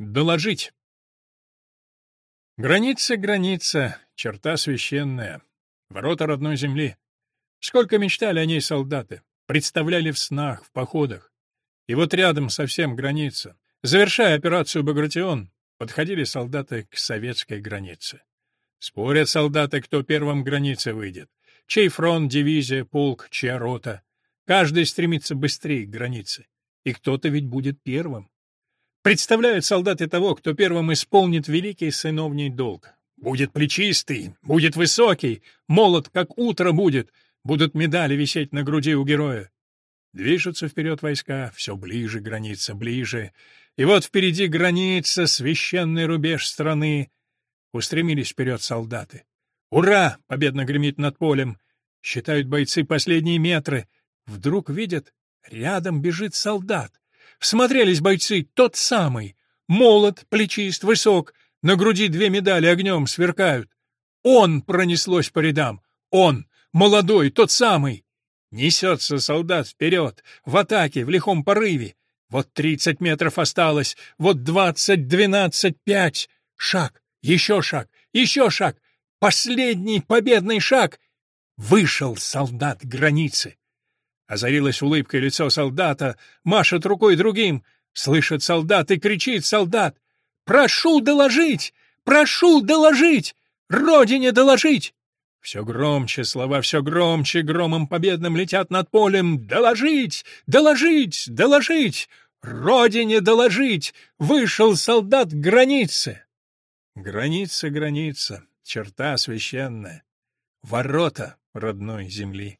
Доложить. Граница, граница, черта священная, ворота родной земли. Сколько мечтали о ней солдаты, представляли в снах, в походах. И вот рядом совсем граница. Завершая операцию «Багратион», подходили солдаты к советской границе. Спорят солдаты, кто первым границе выйдет. Чей фронт, дивизия, полк, чья рота. Каждый стремится быстрее к границе. И кто-то ведь будет первым. Представляют солдаты того, кто первым исполнит великий сыновний долг. Будет плечистый, будет высокий, молод, как утро будет, будут медали висеть на груди у героя. Движутся вперед войска, все ближе граница, ближе. И вот впереди граница, священный рубеж страны. Устремились вперед солдаты. «Ура!» — победно гремит над полем. Считают бойцы последние метры. Вдруг видят, рядом бежит солдат. Всмотрелись бойцы, тот самый. Молод, плечист, высок, на груди две медали огнем сверкают. Он пронеслось по рядам. Он, молодой, тот самый. Несется солдат вперед, в атаке, в лихом порыве. Вот тридцать метров осталось, вот двадцать, двенадцать, пять. Шаг, еще шаг, еще шаг. Последний победный шаг. Вышел солдат границы. Озарилась улыбкой лицо солдата, машет рукой другим. Слышит солдат и кричит солдат. «Прошу доложить! Прошу доложить! Родине доложить!» Все громче, слова все громче, громом победным летят над полем. «Доложить! Доложить! Доложить! Родине доложить! Вышел солдат к границе!» Граница, граница, черта священная, ворота родной земли.